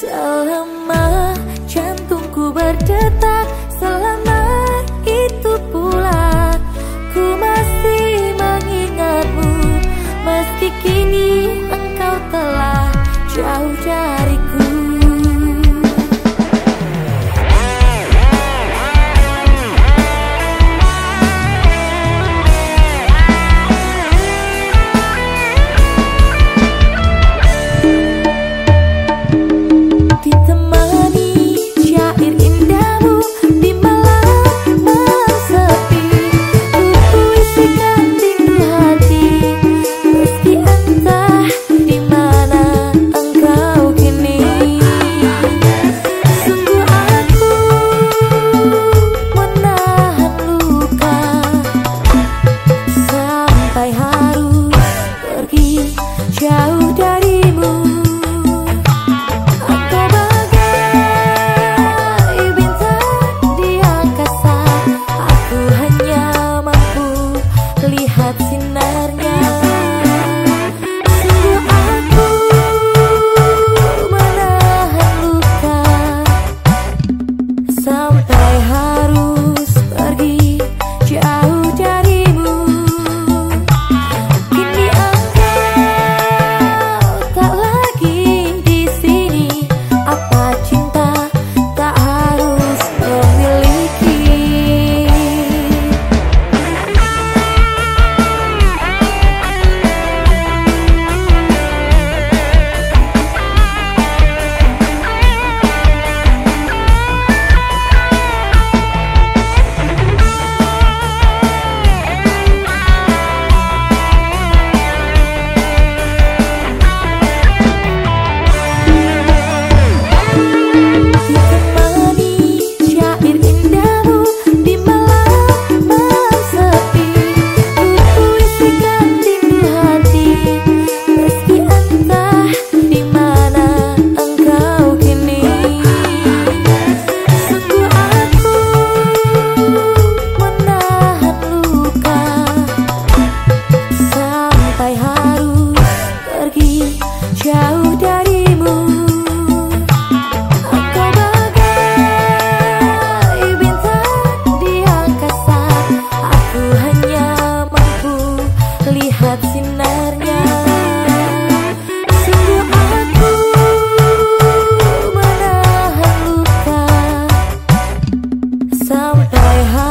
Selama jantungku berdetak Selama itu pula Ku masih mengingatmu. Meski kini engkau telah jauh dariku sampai hari someday.